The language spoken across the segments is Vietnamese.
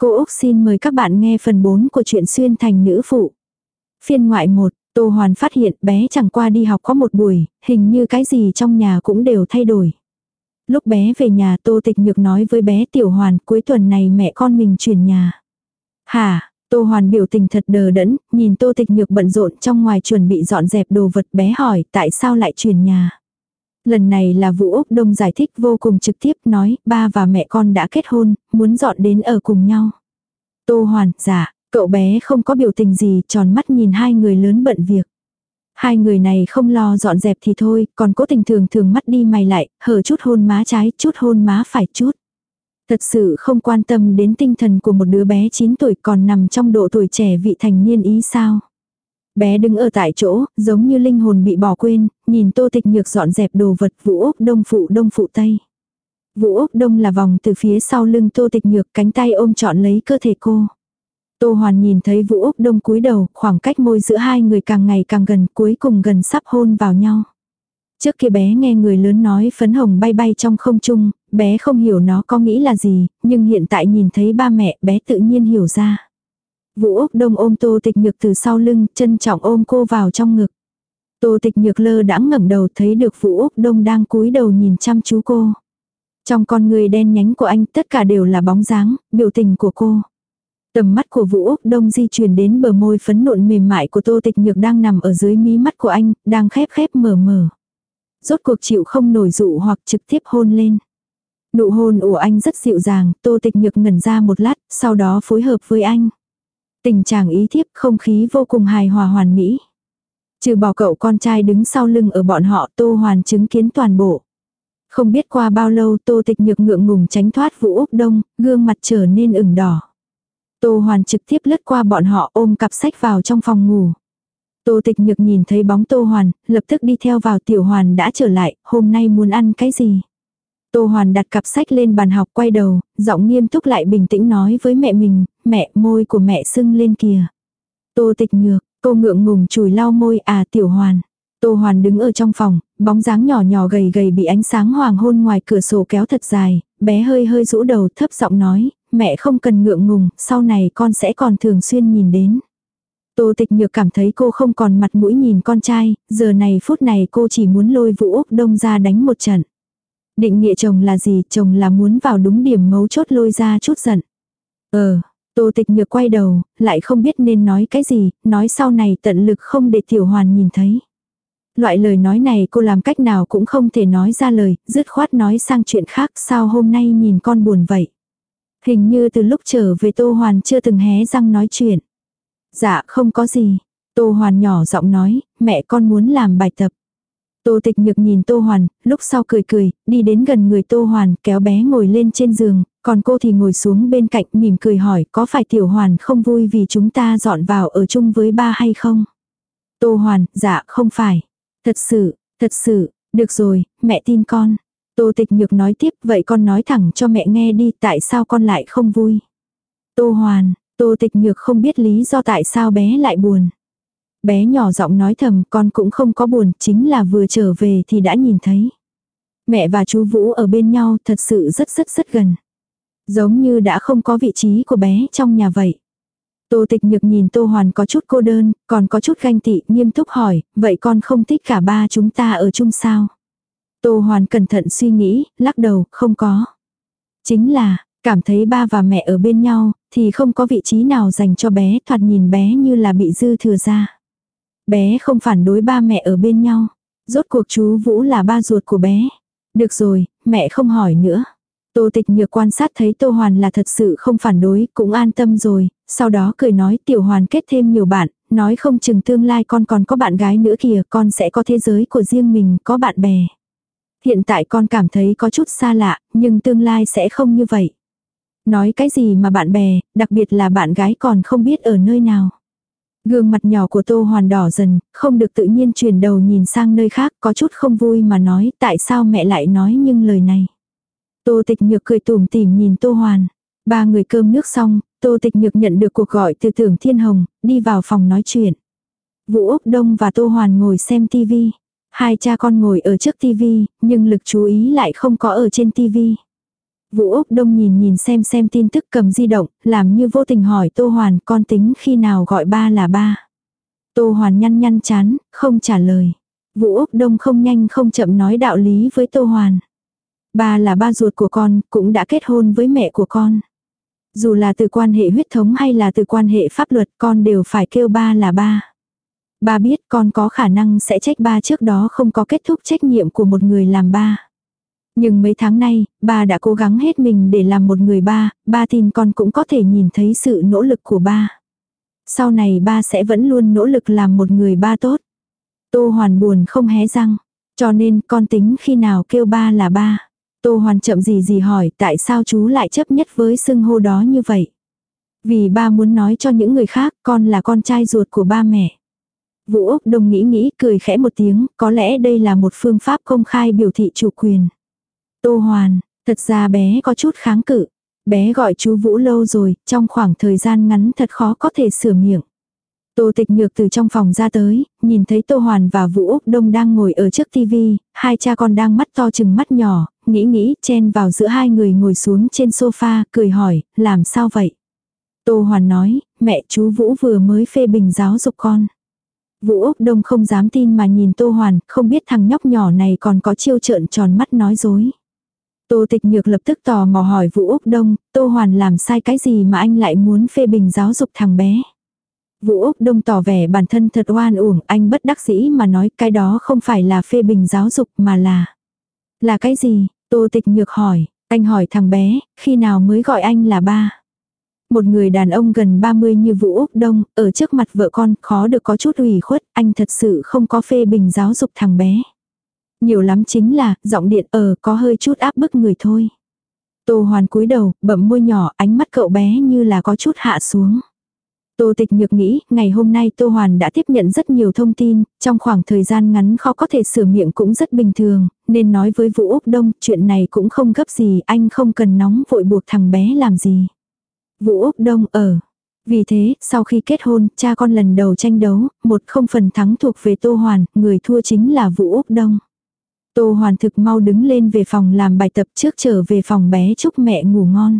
Cô Úc xin mời các bạn nghe phần 4 của truyện xuyên thành nữ phụ. Phiên ngoại 1, Tô Hoàn phát hiện bé chẳng qua đi học có một buổi, hình như cái gì trong nhà cũng đều thay đổi. Lúc bé về nhà Tô Tịch Nhược nói với bé Tiểu Hoàn cuối tuần này mẹ con mình chuyển nhà. Hả, Tô Hoàn biểu tình thật đờ đẫn, nhìn Tô Tịch Nhược bận rộn trong ngoài chuẩn bị dọn dẹp đồ vật bé hỏi tại sao lại chuyển nhà. Lần này là Vũ Úc Đông giải thích vô cùng trực tiếp nói ba và mẹ con đã kết hôn, muốn dọn đến ở cùng nhau. Tô Hoàn, dạ, cậu bé không có biểu tình gì tròn mắt nhìn hai người lớn bận việc. Hai người này không lo dọn dẹp thì thôi, còn cố tình thường thường mắt đi mày lại, hở chút hôn má trái, chút hôn má phải chút. Thật sự không quan tâm đến tinh thần của một đứa bé 9 tuổi còn nằm trong độ tuổi trẻ vị thành niên ý sao. Bé đứng ở tại chỗ, giống như linh hồn bị bỏ quên, nhìn tô tịch nhược dọn dẹp đồ vật vũ úc đông phụ đông phụ tây. Vũ úc đông là vòng từ phía sau lưng tô tịch nhược cánh tay ôm trọn lấy cơ thể cô. Tô Hoàn nhìn thấy Vũ Úc Đông cúi đầu, khoảng cách môi giữa hai người càng ngày càng gần, cuối cùng gần sắp hôn vào nhau. Trước kia bé nghe người lớn nói phấn hồng bay bay trong không trung, bé không hiểu nó có nghĩ là gì, nhưng hiện tại nhìn thấy ba mẹ bé tự nhiên hiểu ra. Vũ Úc Đông ôm Tô Tịch Nhược từ sau lưng, trân trọng ôm cô vào trong ngực. Tô Tịch Nhược lơ đãng ngẩng đầu thấy được Vũ Úc Đông đang cúi đầu nhìn chăm chú cô. Trong con người đen nhánh của anh tất cả đều là bóng dáng, biểu tình của cô. Tầm mắt của Vũ Úc Đông di chuyển đến bờ môi phấn nộn mềm mại của Tô Tịch Nhược đang nằm ở dưới mí mắt của anh, đang khép khép mở mở. Rốt cuộc chịu không nổi dụ hoặc trực tiếp hôn lên. Nụ hôn của anh rất dịu dàng, Tô Tịch Nhược ngẩn ra một lát, sau đó phối hợp với anh. Tình trạng ý thiếp không khí vô cùng hài hòa hoàn mỹ. Trừ bỏ cậu con trai đứng sau lưng ở bọn họ Tô Hoàn chứng kiến toàn bộ. Không biết qua bao lâu Tô Tịch Nhược ngượng ngùng tránh thoát Vũ Úc Đông, gương mặt trở nên ửng đỏ. Tô Hoàn trực tiếp lướt qua bọn họ ôm cặp sách vào trong phòng ngủ. Tô Tịch Nhược nhìn thấy bóng Tô Hoàn, lập tức đi theo vào Tiểu Hoàn đã trở lại, hôm nay muốn ăn cái gì? Tô Hoàn đặt cặp sách lên bàn học quay đầu, giọng nghiêm túc lại bình tĩnh nói với mẹ mình, mẹ môi của mẹ sưng lên kìa. Tô Tịch Nhược, cô ngượng ngùng chùi lau môi à Tiểu Hoàn. Tô Hoàn đứng ở trong phòng, bóng dáng nhỏ nhỏ gầy gầy bị ánh sáng hoàng hôn ngoài cửa sổ kéo thật dài, bé hơi hơi rũ đầu thấp giọng nói, mẹ không cần ngượng ngùng, sau này con sẽ còn thường xuyên nhìn đến. Tô tịch nhược cảm thấy cô không còn mặt mũi nhìn con trai, giờ này phút này cô chỉ muốn lôi vũ Úc Đông ra đánh một trận. Định nghĩa chồng là gì, chồng là muốn vào đúng điểm mấu chốt lôi ra chút giận. Ờ, tô tịch nhược quay đầu, lại không biết nên nói cái gì, nói sau này tận lực không để tiểu hoàn nhìn thấy. Loại lời nói này cô làm cách nào cũng không thể nói ra lời, dứt khoát nói sang chuyện khác sao hôm nay nhìn con buồn vậy. Hình như từ lúc trở về Tô Hoàn chưa từng hé răng nói chuyện. Dạ không có gì. Tô Hoàn nhỏ giọng nói, mẹ con muốn làm bài tập. Tô tịch nhược nhìn Tô Hoàn, lúc sau cười cười, đi đến gần người Tô Hoàn, kéo bé ngồi lên trên giường, còn cô thì ngồi xuống bên cạnh mỉm cười hỏi có phải Tiểu Hoàn không vui vì chúng ta dọn vào ở chung với ba hay không? Tô Hoàn, dạ không phải. Thật sự, thật sự, được rồi, mẹ tin con. Tô tịch nhược nói tiếp, vậy con nói thẳng cho mẹ nghe đi, tại sao con lại không vui? Tô Hoàn, Tô tịch nhược không biết lý do tại sao bé lại buồn. Bé nhỏ giọng nói thầm con cũng không có buồn, chính là vừa trở về thì đã nhìn thấy. Mẹ và chú Vũ ở bên nhau thật sự rất rất rất gần. Giống như đã không có vị trí của bé trong nhà vậy. Tô tịch nhược nhìn Tô Hoàn có chút cô đơn, còn có chút ganh tị, nghiêm túc hỏi, vậy con không thích cả ba chúng ta ở chung sao? Tô Hoàn cẩn thận suy nghĩ, lắc đầu, không có. Chính là, cảm thấy ba và mẹ ở bên nhau, thì không có vị trí nào dành cho bé, thoạt nhìn bé như là bị dư thừa ra. Bé không phản đối ba mẹ ở bên nhau. Rốt cuộc chú Vũ là ba ruột của bé. Được rồi, mẹ không hỏi nữa. Tô tịch nhược quan sát thấy Tô Hoàn là thật sự không phản đối, cũng an tâm rồi, sau đó cười nói tiểu hoàn kết thêm nhiều bạn, nói không chừng tương lai con còn có bạn gái nữa kìa, con sẽ có thế giới của riêng mình, có bạn bè. Hiện tại con cảm thấy có chút xa lạ, nhưng tương lai sẽ không như vậy. Nói cái gì mà bạn bè, đặc biệt là bạn gái còn không biết ở nơi nào. Gương mặt nhỏ của Tô Hoàn đỏ dần, không được tự nhiên chuyển đầu nhìn sang nơi khác, có chút không vui mà nói tại sao mẹ lại nói nhưng lời này. Tô Tịch Nhược cười tủm tỉm nhìn Tô Hoàn. Ba người cơm nước xong, Tô Tịch Nhược nhận được cuộc gọi từ tưởng Thiên Hồng, đi vào phòng nói chuyện. Vũ Úc Đông và Tô Hoàn ngồi xem tivi. Hai cha con ngồi ở trước tivi, nhưng lực chú ý lại không có ở trên tivi. Vũ Úc Đông nhìn nhìn xem xem tin tức cầm di động, làm như vô tình hỏi Tô Hoàn con tính khi nào gọi ba là ba. Tô Hoàn nhăn nhăn chán, không trả lời. Vũ Úc Đông không nhanh không chậm nói đạo lý với Tô Hoàn. Ba là ba ruột của con, cũng đã kết hôn với mẹ của con. Dù là từ quan hệ huyết thống hay là từ quan hệ pháp luật con đều phải kêu ba là ba. Ba biết con có khả năng sẽ trách ba trước đó không có kết thúc trách nhiệm của một người làm ba. Nhưng mấy tháng nay, ba đã cố gắng hết mình để làm một người ba, ba tin con cũng có thể nhìn thấy sự nỗ lực của ba. Sau này ba sẽ vẫn luôn nỗ lực làm một người ba tốt. Tô Hoàn buồn không hé răng, cho nên con tính khi nào kêu ba là ba. Tô Hoàn chậm gì gì hỏi tại sao chú lại chấp nhất với xưng hô đó như vậy. Vì ba muốn nói cho những người khác con là con trai ruột của ba mẹ. Vũ Úc Đông nghĩ nghĩ cười khẽ một tiếng, có lẽ đây là một phương pháp công khai biểu thị chủ quyền. Tô Hoàn, thật ra bé có chút kháng cự. Bé gọi chú Vũ lâu rồi, trong khoảng thời gian ngắn thật khó có thể sửa miệng. Tô tịch nhược từ trong phòng ra tới, nhìn thấy Tô Hoàn và Vũ Úc Đông đang ngồi ở trước tivi, hai cha con đang mắt to chừng mắt nhỏ, nghĩ nghĩ chen vào giữa hai người ngồi xuống trên sofa, cười hỏi, làm sao vậy? Tô Hoàn nói, mẹ chú Vũ vừa mới phê bình giáo dục con. Vũ Úc Đông không dám tin mà nhìn Tô Hoàn, không biết thằng nhóc nhỏ này còn có chiêu trợn tròn mắt nói dối. Tô Tịch Nhược lập tức tò mò hỏi Vũ Úc Đông, Tô Hoàn làm sai cái gì mà anh lại muốn phê bình giáo dục thằng bé. Vũ Úc Đông tỏ vẻ bản thân thật oan uổng, anh bất đắc dĩ mà nói cái đó không phải là phê bình giáo dục mà là... Là cái gì? Tô Tịch Nhược hỏi, anh hỏi thằng bé, khi nào mới gọi anh là ba? Một người đàn ông gần 30 như Vũ Úc Đông, ở trước mặt vợ con, khó được có chút ủy khuất, anh thật sự không có phê bình giáo dục thằng bé. Nhiều lắm chính là, giọng điện ở có hơi chút áp bức người thôi. Tô Hoàn cúi đầu, bậm môi nhỏ, ánh mắt cậu bé như là có chút hạ xuống. Tô Tịch Nhược nghĩ, ngày hôm nay Tô Hoàn đã tiếp nhận rất nhiều thông tin, trong khoảng thời gian ngắn khó có thể sửa miệng cũng rất bình thường, nên nói với Vũ Úc Đông, chuyện này cũng không gấp gì, anh không cần nóng vội buộc thằng bé làm gì. Vũ Úc Đông ở. Vì thế, sau khi kết hôn, cha con lần đầu tranh đấu, một không phần thắng thuộc về Tô Hoàn, người thua chính là Vũ Úc Đông. Tô Hoàn thực mau đứng lên về phòng làm bài tập trước trở về phòng bé chúc mẹ ngủ ngon.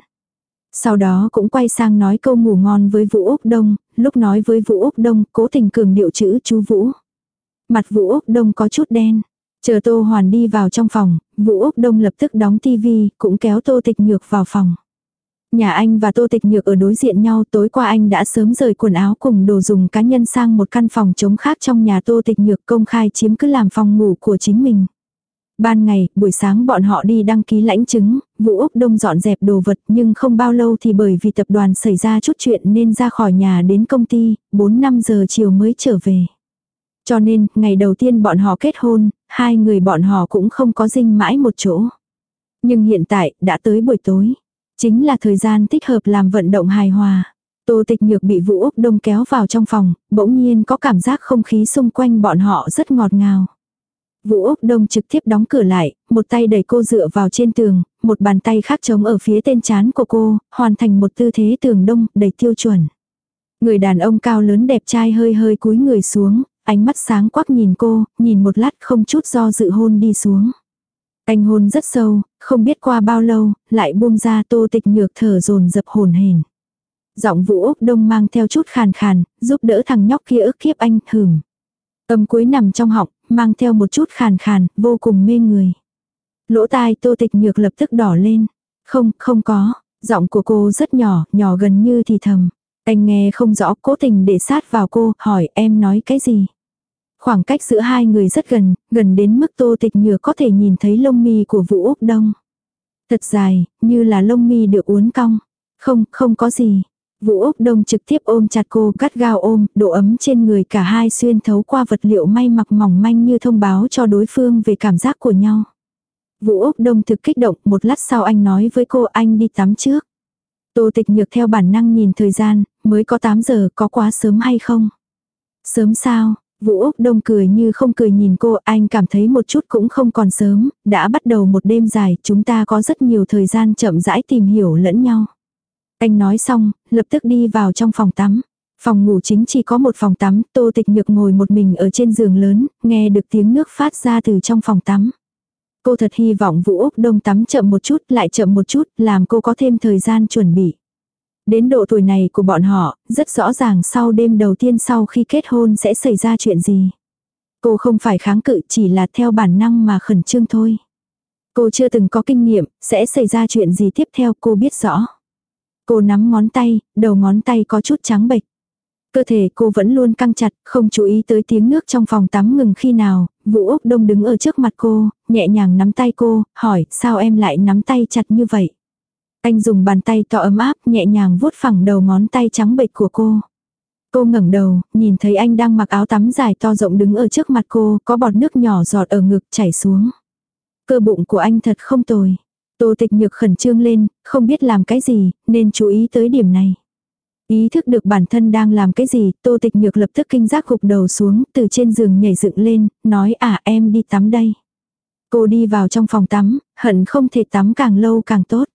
Sau đó cũng quay sang nói câu ngủ ngon với Vũ Úc Đông, lúc nói với Vũ Úc Đông cố tình cường điệu chữ chú Vũ. Mặt Vũ Úc Đông có chút đen. Chờ Tô Hoàn đi vào trong phòng, Vũ Úc Đông lập tức đóng tivi, cũng kéo Tô Tịch Nhược vào phòng. Nhà anh và Tô Tịch Nhược ở đối diện nhau tối qua anh đã sớm rời quần áo cùng đồ dùng cá nhân sang một căn phòng trống khác trong nhà Tô Tịch Nhược công khai chiếm cứ làm phòng ngủ của chính mình. Ban ngày, buổi sáng bọn họ đi đăng ký lãnh chứng, Vũ Úc Đông dọn dẹp đồ vật nhưng không bao lâu thì bởi vì tập đoàn xảy ra chút chuyện nên ra khỏi nhà đến công ty, 4-5 giờ chiều mới trở về. Cho nên, ngày đầu tiên bọn họ kết hôn, hai người bọn họ cũng không có dinh mãi một chỗ. Nhưng hiện tại, đã tới buổi tối. Chính là thời gian thích hợp làm vận động hài hòa. Tô tịch nhược bị Vũ Úc Đông kéo vào trong phòng, bỗng nhiên có cảm giác không khí xung quanh bọn họ rất ngọt ngào. Vũ Úc Đông trực tiếp đóng cửa lại, một tay đẩy cô dựa vào trên tường, một bàn tay khác chống ở phía tên chán của cô, hoàn thành một tư thế tường đông, đầy tiêu chuẩn. Người đàn ông cao lớn đẹp trai hơi hơi cúi người xuống, ánh mắt sáng quắc nhìn cô, nhìn một lát không chút do dự hôn đi xuống. Anh hôn rất sâu, không biết qua bao lâu, lại buông ra tô tịch nhược thở dồn dập hồn hển. Giọng vũ Úc Đông mang theo chút khàn khàn, giúp đỡ thằng nhóc kia ức kiếp anh, hửm. Âm cuối nằm trong họng, mang theo một chút khàn khàn, vô cùng mê người. Lỗ tai tô tịch nhược lập tức đỏ lên. Không, không có. Giọng của cô rất nhỏ, nhỏ gần như thì thầm. Anh nghe không rõ, cố tình để sát vào cô, hỏi em nói cái gì. Khoảng cách giữa hai người rất gần, gần đến mức tô tịch nhược có thể nhìn thấy lông mi của Vũ Úc Đông. Thật dài, như là lông mi được uốn cong. Không, không có gì. Vũ Úc Đông trực tiếp ôm chặt cô cắt gao ôm, độ ấm trên người cả hai xuyên thấu qua vật liệu may mặc mỏng manh như thông báo cho đối phương về cảm giác của nhau. Vũ Úc Đông thực kích động, một lát sau anh nói với cô anh đi tắm trước. Tô tịch nhược theo bản năng nhìn thời gian, mới có 8 giờ, có quá sớm hay không? Sớm sao? Vũ Úc Đông cười như không cười nhìn cô, anh cảm thấy một chút cũng không còn sớm, đã bắt đầu một đêm dài, chúng ta có rất nhiều thời gian chậm rãi tìm hiểu lẫn nhau. Anh nói xong, lập tức đi vào trong phòng tắm. Phòng ngủ chính chỉ có một phòng tắm, tô tịch nhược ngồi một mình ở trên giường lớn, nghe được tiếng nước phát ra từ trong phòng tắm. Cô thật hy vọng Vũ Úc Đông tắm chậm một chút lại chậm một chút làm cô có thêm thời gian chuẩn bị. Đến độ tuổi này của bọn họ, rất rõ ràng sau đêm đầu tiên sau khi kết hôn sẽ xảy ra chuyện gì. Cô không phải kháng cự chỉ là theo bản năng mà khẩn trương thôi. Cô chưa từng có kinh nghiệm, sẽ xảy ra chuyện gì tiếp theo cô biết rõ. Cô nắm ngón tay, đầu ngón tay có chút trắng bệch. Cơ thể cô vẫn luôn căng chặt, không chú ý tới tiếng nước trong phòng tắm ngừng khi nào, Vũ Úc Đông đứng ở trước mặt cô, nhẹ nhàng nắm tay cô, hỏi sao em lại nắm tay chặt như vậy. Anh dùng bàn tay to ấm áp nhẹ nhàng vuốt phẳng đầu ngón tay trắng bệch của cô. Cô ngẩng đầu, nhìn thấy anh đang mặc áo tắm dài to rộng đứng ở trước mặt cô, có bọt nước nhỏ giọt ở ngực chảy xuống. Cơ bụng của anh thật không tồi. Tô tịch nhược khẩn trương lên, không biết làm cái gì, nên chú ý tới điểm này. Ý thức được bản thân đang làm cái gì, tô tịch nhược lập tức kinh giác gục đầu xuống, từ trên giường nhảy dựng lên, nói à em đi tắm đây. Cô đi vào trong phòng tắm, hận không thể tắm càng lâu càng tốt.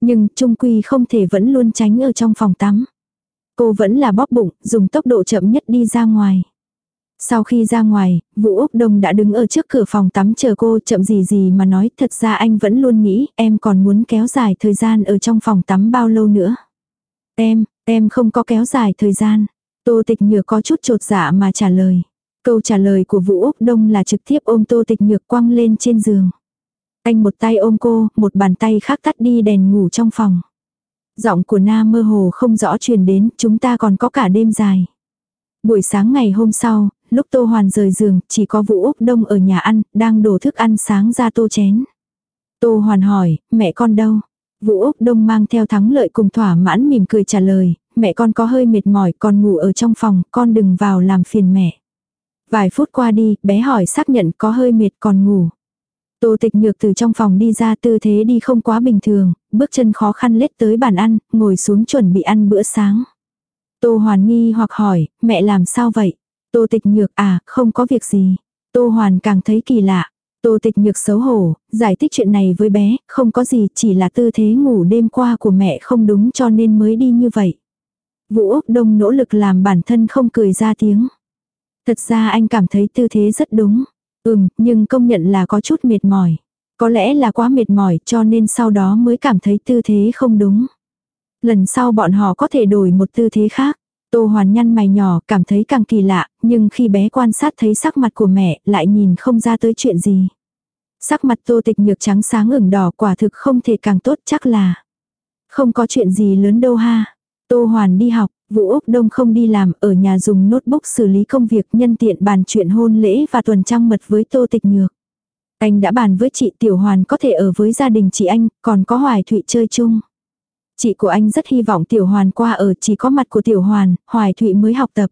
Nhưng trung quy không thể vẫn luôn tránh ở trong phòng tắm. Cô vẫn là bóp bụng, dùng tốc độ chậm nhất đi ra ngoài. Sau khi ra ngoài, Vũ Úc Đông đã đứng ở trước cửa phòng tắm chờ cô chậm gì gì mà nói thật ra anh vẫn luôn nghĩ em còn muốn kéo dài thời gian ở trong phòng tắm bao lâu nữa. Em, em không có kéo dài thời gian. Tô Tịch Nhược có chút trột dạ mà trả lời. Câu trả lời của Vũ Úc Đông là trực tiếp ôm Tô Tịch Nhược quăng lên trên giường. Anh một tay ôm cô, một bàn tay khác tắt đi đèn ngủ trong phòng. Giọng của Na mơ hồ không rõ truyền đến, chúng ta còn có cả đêm dài. Buổi sáng ngày hôm sau, lúc Tô Hoàn rời giường, chỉ có Vũ Úc Đông ở nhà ăn, đang đổ thức ăn sáng ra tô chén. Tô Hoàn hỏi, mẹ con đâu? Vũ Úc Đông mang theo thắng lợi cùng thỏa mãn mỉm cười trả lời, mẹ con có hơi mệt mỏi con ngủ ở trong phòng, con đừng vào làm phiền mẹ. Vài phút qua đi, bé hỏi xác nhận có hơi mệt còn ngủ. Tô tịch nhược từ trong phòng đi ra tư thế đi không quá bình thường, bước chân khó khăn lết tới bàn ăn, ngồi xuống chuẩn bị ăn bữa sáng. Tô hoàn nghi hoặc hỏi, mẹ làm sao vậy? Tô tịch nhược à, không có việc gì. Tô hoàn càng thấy kỳ lạ. Tô tịch nhược xấu hổ, giải thích chuyện này với bé, không có gì, chỉ là tư thế ngủ đêm qua của mẹ không đúng cho nên mới đi như vậy. Vũ Úc Đông nỗ lực làm bản thân không cười ra tiếng. Thật ra anh cảm thấy tư thế rất đúng. Ừm, nhưng công nhận là có chút mệt mỏi. Có lẽ là quá mệt mỏi cho nên sau đó mới cảm thấy tư thế không đúng. Lần sau bọn họ có thể đổi một tư thế khác. Tô Hoàn nhăn mày nhỏ cảm thấy càng kỳ lạ, nhưng khi bé quan sát thấy sắc mặt của mẹ lại nhìn không ra tới chuyện gì. Sắc mặt tô tịch nhược trắng sáng ửng đỏ quả thực không thể càng tốt chắc là. Không có chuyện gì lớn đâu ha. Tô Hoàn đi học, Vũ Úc Đông không đi làm, ở nhà dùng notebook xử lý công việc nhân tiện bàn chuyện hôn lễ và tuần trăng mật với Tô Tịch Nhược. Anh đã bàn với chị Tiểu Hoàn có thể ở với gia đình chị anh, còn có Hoài Thụy chơi chung. Chị của anh rất hy vọng Tiểu Hoàn qua ở chỉ có mặt của Tiểu Hoàn, Hoài Thụy mới học tập.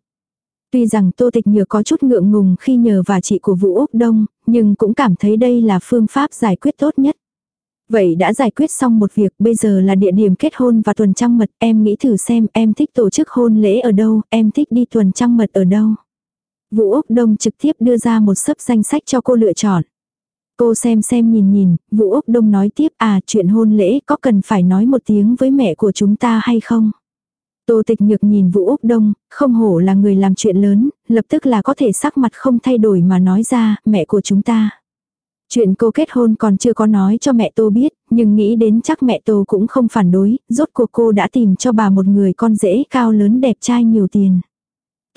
Tuy rằng Tô Tịch Nhược có chút ngượng ngùng khi nhờ và chị của Vũ Úc Đông, nhưng cũng cảm thấy đây là phương pháp giải quyết tốt nhất. Vậy đã giải quyết xong một việc, bây giờ là địa điểm kết hôn và tuần trăng mật, em nghĩ thử xem em thích tổ chức hôn lễ ở đâu, em thích đi tuần trăng mật ở đâu. Vũ Úc Đông trực tiếp đưa ra một sấp danh sách cho cô lựa chọn. Cô xem xem nhìn nhìn, Vũ Úc Đông nói tiếp à chuyện hôn lễ có cần phải nói một tiếng với mẹ của chúng ta hay không? Tô tịch nhược nhìn Vũ Úc Đông, không hổ là người làm chuyện lớn, lập tức là có thể sắc mặt không thay đổi mà nói ra, mẹ của chúng ta. Chuyện cô kết hôn còn chưa có nói cho mẹ Tô biết, nhưng nghĩ đến chắc mẹ Tô cũng không phản đối, rốt cuộc cô đã tìm cho bà một người con rể cao lớn đẹp trai nhiều tiền.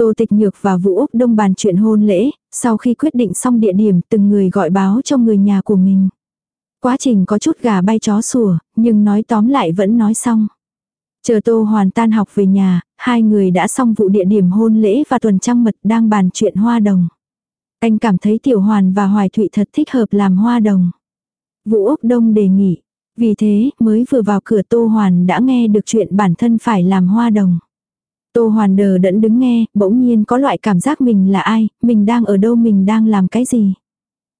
Tô Tịch Nhược và Vũ Úc Đông bàn chuyện hôn lễ, sau khi quyết định xong địa điểm từng người gọi báo cho người nhà của mình. Quá trình có chút gà bay chó sủa, nhưng nói tóm lại vẫn nói xong. Chờ Tô Hoàn tan học về nhà, hai người đã xong vụ địa điểm hôn lễ và tuần trăng mật đang bàn chuyện hoa đồng. Anh cảm thấy Tiểu Hoàn và Hoài Thụy thật thích hợp làm hoa đồng. Vũ Úc Đông đề nghị. Vì thế, mới vừa vào cửa Tô Hoàn đã nghe được chuyện bản thân phải làm hoa đồng. Tô Hoàn đờ đẫn đứng nghe, bỗng nhiên có loại cảm giác mình là ai, mình đang ở đâu mình đang làm cái gì.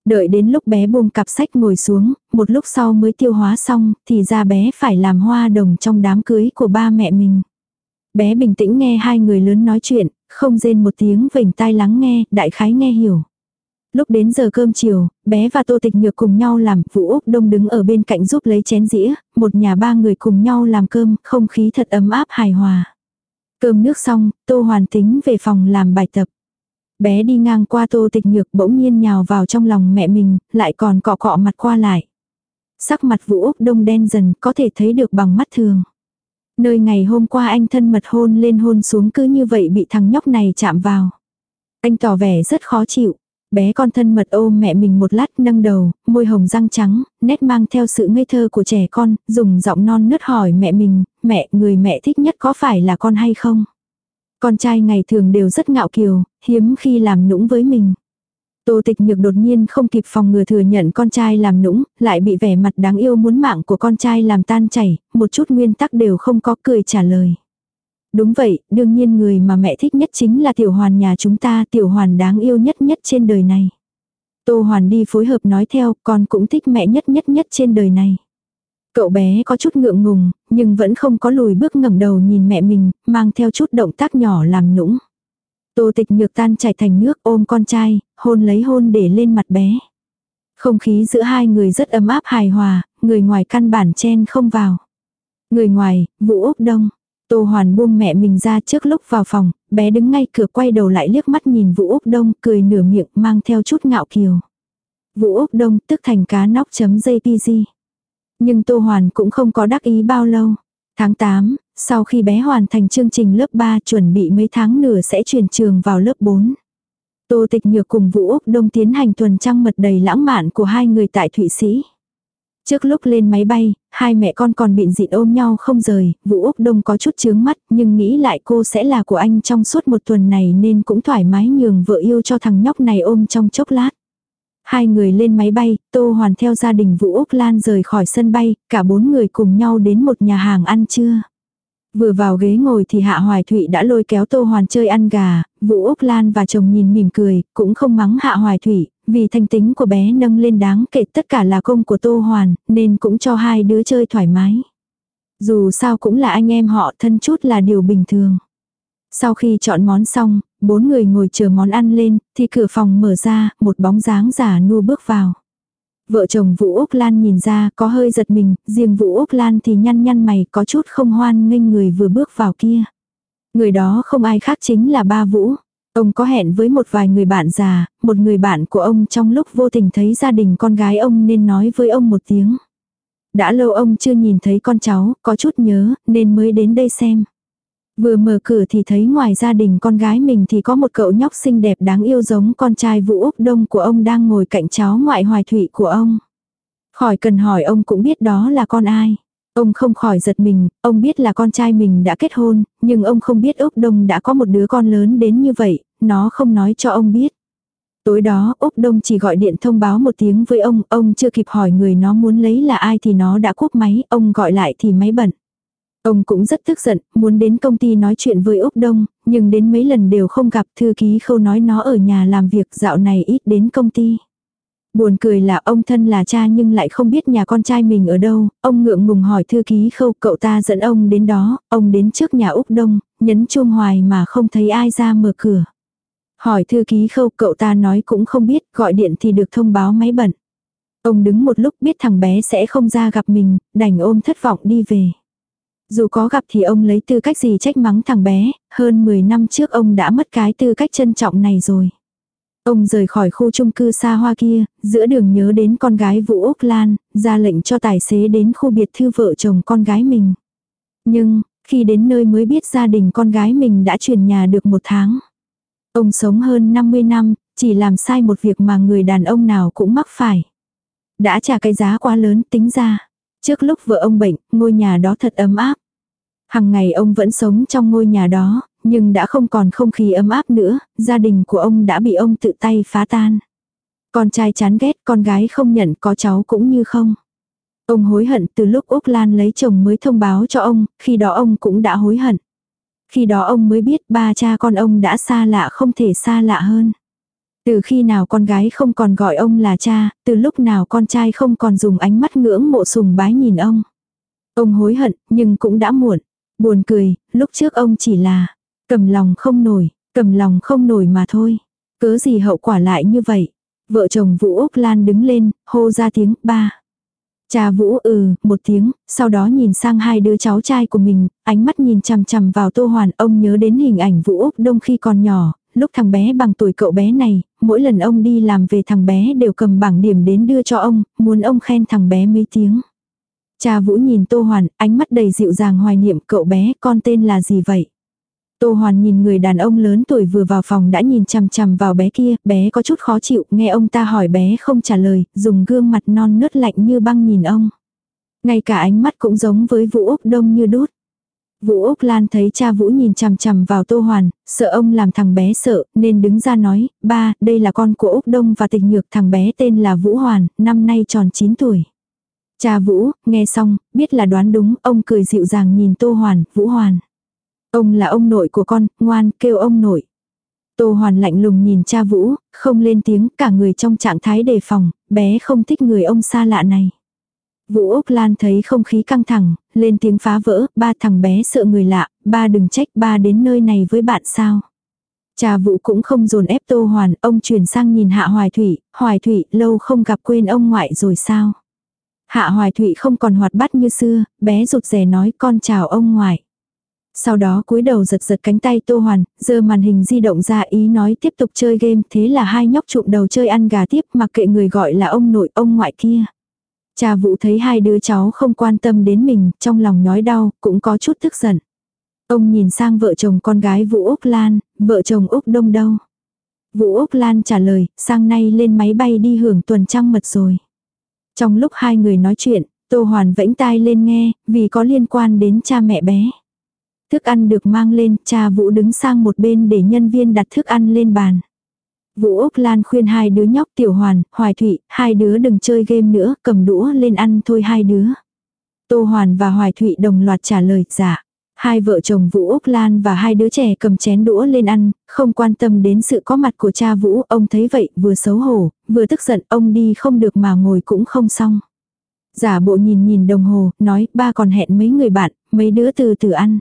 Đợi đến lúc bé buông cặp sách ngồi xuống, một lúc sau mới tiêu hóa xong, thì ra bé phải làm hoa đồng trong đám cưới của ba mẹ mình. Bé bình tĩnh nghe hai người lớn nói chuyện, không rên một tiếng vỉnh tai lắng nghe, đại khái nghe hiểu. Lúc đến giờ cơm chiều, bé và Tô Tịch Nhược cùng nhau làm, Vũ Úc Đông đứng ở bên cạnh giúp lấy chén dĩa, một nhà ba người cùng nhau làm cơm, không khí thật ấm áp hài hòa. Cơm nước xong, Tô Hoàn tính về phòng làm bài tập. Bé đi ngang qua tô tịch nhược bỗng nhiên nhào vào trong lòng mẹ mình, lại còn cọ cọ mặt qua lại. Sắc mặt Vũ Úc Đông đen dần có thể thấy được bằng mắt thường. Nơi ngày hôm qua anh thân mật hôn lên hôn xuống cứ như vậy bị thằng nhóc này chạm vào. Anh tỏ vẻ rất khó chịu. Bé con thân mật ôm mẹ mình một lát nâng đầu, môi hồng răng trắng, nét mang theo sự ngây thơ của trẻ con, dùng giọng non nớt hỏi mẹ mình, mẹ, người mẹ thích nhất có phải là con hay không? Con trai ngày thường đều rất ngạo kiều, hiếm khi làm nũng với mình. Tô tịch nhược đột nhiên không kịp phòng ngừa thừa nhận con trai làm nũng, lại bị vẻ mặt đáng yêu muốn mạng của con trai làm tan chảy, một chút nguyên tắc đều không có cười trả lời. Đúng vậy, đương nhiên người mà mẹ thích nhất chính là tiểu hoàn nhà chúng ta, tiểu hoàn đáng yêu nhất nhất trên đời này. Tô hoàn đi phối hợp nói theo, con cũng thích mẹ nhất nhất nhất trên đời này. Cậu bé có chút ngượng ngùng, nhưng vẫn không có lùi bước ngẩng đầu nhìn mẹ mình, mang theo chút động tác nhỏ làm nũng. Tô tịch nhược tan chảy thành nước ôm con trai, hôn lấy hôn để lên mặt bé. Không khí giữa hai người rất ấm áp hài hòa, người ngoài căn bản chen không vào. Người ngoài, Vũ Úc Đông. Tô Hoàn buông mẹ mình ra trước lúc vào phòng, bé đứng ngay cửa quay đầu lại liếc mắt nhìn Vũ Úc Đông, cười nửa miệng mang theo chút ngạo kiều. Vũ Úc Đông tức thành cá nóc chấm JPG. Nhưng Tô Hoàn cũng không có đắc ý bao lâu. Tháng 8, sau khi bé hoàn thành chương trình lớp 3 chuẩn bị mấy tháng nửa sẽ chuyển trường vào lớp 4. Tô Tịch Nhược cùng Vũ Úc Đông tiến hành tuần trăng mật đầy lãng mạn của hai người tại Thụy Sĩ. Trước lúc lên máy bay, hai mẹ con còn bịn dịn ôm nhau không rời, Vũ Úc Đông có chút chướng mắt nhưng nghĩ lại cô sẽ là của anh trong suốt một tuần này nên cũng thoải mái nhường vợ yêu cho thằng nhóc này ôm trong chốc lát. Hai người lên máy bay, Tô Hoàn theo gia đình Vũ Úc Lan rời khỏi sân bay, cả bốn người cùng nhau đến một nhà hàng ăn trưa. Vừa vào ghế ngồi thì Hạ Hoài Thụy đã lôi kéo Tô Hoàn chơi ăn gà, Vũ Úc Lan và chồng nhìn mỉm cười, cũng không mắng Hạ Hoài Thụy, vì thành tính của bé nâng lên đáng kể tất cả là công của Tô Hoàn, nên cũng cho hai đứa chơi thoải mái. Dù sao cũng là anh em họ thân chút là điều bình thường. Sau khi chọn món xong, bốn người ngồi chờ món ăn lên, thì cửa phòng mở ra, một bóng dáng giả nua bước vào. Vợ chồng Vũ Úc Lan nhìn ra có hơi giật mình, riêng Vũ Úc Lan thì nhăn nhăn mày có chút không hoan nghênh người vừa bước vào kia. Người đó không ai khác chính là ba Vũ. Ông có hẹn với một vài người bạn già, một người bạn của ông trong lúc vô tình thấy gia đình con gái ông nên nói với ông một tiếng. Đã lâu ông chưa nhìn thấy con cháu, có chút nhớ, nên mới đến đây xem. Vừa mở cửa thì thấy ngoài gia đình con gái mình thì có một cậu nhóc xinh đẹp đáng yêu giống con trai Vũ Úc Đông của ông đang ngồi cạnh cháu ngoại hoài thủy của ông. Khỏi cần hỏi ông cũng biết đó là con ai. Ông không khỏi giật mình, ông biết là con trai mình đã kết hôn, nhưng ông không biết Úc Đông đã có một đứa con lớn đến như vậy, nó không nói cho ông biết. Tối đó Úc Đông chỉ gọi điện thông báo một tiếng với ông, ông chưa kịp hỏi người nó muốn lấy là ai thì nó đã cúp máy, ông gọi lại thì máy bận. Ông cũng rất tức giận, muốn đến công ty nói chuyện với Úc Đông, nhưng đến mấy lần đều không gặp thư ký khâu nói nó ở nhà làm việc dạo này ít đến công ty. Buồn cười là ông thân là cha nhưng lại không biết nhà con trai mình ở đâu, ông ngượng ngùng hỏi thư ký khâu cậu ta dẫn ông đến đó, ông đến trước nhà Úc Đông, nhấn chuông hoài mà không thấy ai ra mở cửa. Hỏi thư ký khâu cậu ta nói cũng không biết, gọi điện thì được thông báo máy bận. Ông đứng một lúc biết thằng bé sẽ không ra gặp mình, đành ôm thất vọng đi về. Dù có gặp thì ông lấy tư cách gì trách mắng thằng bé, hơn 10 năm trước ông đã mất cái tư cách trân trọng này rồi. Ông rời khỏi khu chung cư xa hoa kia, giữa đường nhớ đến con gái Vũ Úc Lan, ra lệnh cho tài xế đến khu biệt thư vợ chồng con gái mình. Nhưng, khi đến nơi mới biết gia đình con gái mình đã chuyển nhà được một tháng. Ông sống hơn 50 năm, chỉ làm sai một việc mà người đàn ông nào cũng mắc phải. Đã trả cái giá quá lớn tính ra. Trước lúc vợ ông bệnh, ngôi nhà đó thật ấm áp. Hằng ngày ông vẫn sống trong ngôi nhà đó, nhưng đã không còn không khí ấm áp nữa, gia đình của ông đã bị ông tự tay phá tan. Con trai chán ghét, con gái không nhận, có cháu cũng như không. Ông hối hận từ lúc Úc Lan lấy chồng mới thông báo cho ông, khi đó ông cũng đã hối hận. Khi đó ông mới biết ba cha con ông đã xa lạ không thể xa lạ hơn. Từ khi nào con gái không còn gọi ông là cha, từ lúc nào con trai không còn dùng ánh mắt ngưỡng mộ sùng bái nhìn ông. Ông hối hận, nhưng cũng đã muộn. Buồn cười, lúc trước ông chỉ là cầm lòng không nổi, cầm lòng không nổi mà thôi. Cớ gì hậu quả lại như vậy. Vợ chồng Vũ Úc Lan đứng lên, hô ra tiếng ba. Cha Vũ ừ, một tiếng, sau đó nhìn sang hai đứa cháu trai của mình, ánh mắt nhìn chằm chằm vào Tô Hoàn, ông nhớ đến hình ảnh Vũ Úc Đông khi còn nhỏ, lúc thằng bé bằng tuổi cậu bé này, mỗi lần ông đi làm về thằng bé đều cầm bảng điểm đến đưa cho ông, muốn ông khen thằng bé mấy tiếng. Cha Vũ nhìn Tô Hoàn, ánh mắt đầy dịu dàng hoài niệm cậu bé, con tên là gì vậy? Tô Hoàn nhìn người đàn ông lớn tuổi vừa vào phòng đã nhìn chằm chằm vào bé kia, bé có chút khó chịu, nghe ông ta hỏi bé không trả lời, dùng gương mặt non nớt lạnh như băng nhìn ông. Ngay cả ánh mắt cũng giống với Vũ Úc Đông như đốt. Vũ Úc Lan thấy cha Vũ nhìn chằm chằm vào Tô Hoàn, sợ ông làm thằng bé sợ, nên đứng ra nói, ba, đây là con của Úc Đông và tịch nhược thằng bé tên là Vũ Hoàn, năm nay tròn 9 tuổi. Cha Vũ, nghe xong, biết là đoán đúng, ông cười dịu dàng nhìn Tô Hoàn, Vũ Hoàn. Ông là ông nội của con, ngoan, kêu ông nội. Tô Hoàn lạnh lùng nhìn cha Vũ, không lên tiếng, cả người trong trạng thái đề phòng, bé không thích người ông xa lạ này. Vũ Úc Lan thấy không khí căng thẳng, lên tiếng phá vỡ, ba thằng bé sợ người lạ, ba đừng trách ba đến nơi này với bạn sao. Cha Vũ cũng không dồn ép Tô Hoàn, ông chuyển sang nhìn Hạ Hoài Thủy, Hoài Thủy lâu không gặp quên ông ngoại rồi sao. Hạ Hoài Thụy không còn hoạt bát như xưa, bé rụt rè nói con chào ông ngoại. Sau đó cúi đầu giật giật cánh tay Tô Hoàn, giơ màn hình di động ra ý nói tiếp tục chơi game, thế là hai nhóc trụm đầu chơi ăn gà tiếp mặc kệ người gọi là ông nội ông ngoại kia. Cha Vũ thấy hai đứa cháu không quan tâm đến mình, trong lòng nhói đau, cũng có chút tức giận. Ông nhìn sang vợ chồng con gái Vũ Úc Lan, vợ chồng Úc Đông đâu. Vũ Úc Lan trả lời, sang nay lên máy bay đi hưởng tuần trăng mật rồi. Trong lúc hai người nói chuyện, Tô Hoàn vẫy tai lên nghe, vì có liên quan đến cha mẹ bé. Thức ăn được mang lên, cha Vũ đứng sang một bên để nhân viên đặt thức ăn lên bàn. Vũ Úc Lan khuyên hai đứa nhóc Tiểu Hoàn, Hoài Thụy, hai đứa đừng chơi game nữa, cầm đũa lên ăn thôi hai đứa. Tô Hoàn và Hoài Thụy đồng loạt trả lời, dạ. Hai vợ chồng Vũ Úc Lan và hai đứa trẻ cầm chén đũa lên ăn, không quan tâm đến sự có mặt của cha Vũ, ông thấy vậy, vừa xấu hổ, vừa tức giận, ông đi không được mà ngồi cũng không xong. Giả bộ nhìn nhìn đồng hồ, nói, ba còn hẹn mấy người bạn, mấy đứa từ từ ăn.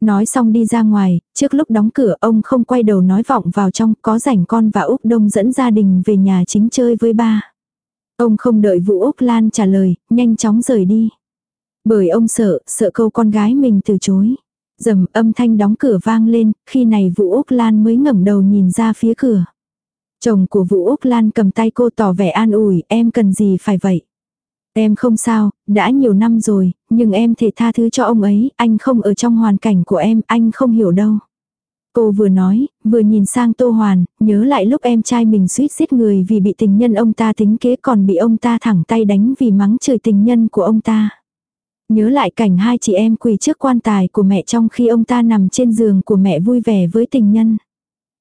Nói xong đi ra ngoài, trước lúc đóng cửa ông không quay đầu nói vọng vào trong, có rảnh con và Úc Đông dẫn gia đình về nhà chính chơi với ba. Ông không đợi Vũ Úc Lan trả lời, nhanh chóng rời đi. Bởi ông sợ, sợ câu con gái mình từ chối. Dầm âm thanh đóng cửa vang lên, khi này Vũ Úc Lan mới ngẩng đầu nhìn ra phía cửa. Chồng của Vũ Úc Lan cầm tay cô tỏ vẻ an ủi, em cần gì phải vậy. Em không sao, đã nhiều năm rồi, nhưng em thể tha thứ cho ông ấy, anh không ở trong hoàn cảnh của em, anh không hiểu đâu. Cô vừa nói, vừa nhìn sang Tô Hoàn, nhớ lại lúc em trai mình suýt giết người vì bị tình nhân ông ta tính kế còn bị ông ta thẳng tay đánh vì mắng chửi tình nhân của ông ta. Nhớ lại cảnh hai chị em quỳ trước quan tài của mẹ trong khi ông ta nằm trên giường của mẹ vui vẻ với tình nhân.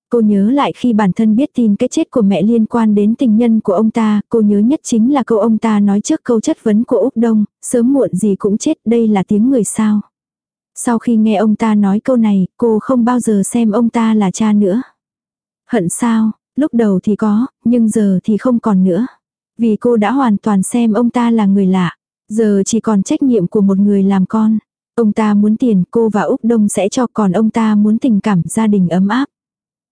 Cô nhớ lại khi bản thân biết tin cái chết của mẹ liên quan đến tình nhân của ông ta, cô nhớ nhất chính là câu ông ta nói trước câu chất vấn của Úc Đông, sớm muộn gì cũng chết, đây là tiếng người sao. Sau khi nghe ông ta nói câu này, cô không bao giờ xem ông ta là cha nữa. Hận sao, lúc đầu thì có, nhưng giờ thì không còn nữa. Vì cô đã hoàn toàn xem ông ta là người lạ. Giờ chỉ còn trách nhiệm của một người làm con. Ông ta muốn tiền cô và Úc Đông sẽ cho còn ông ta muốn tình cảm gia đình ấm áp.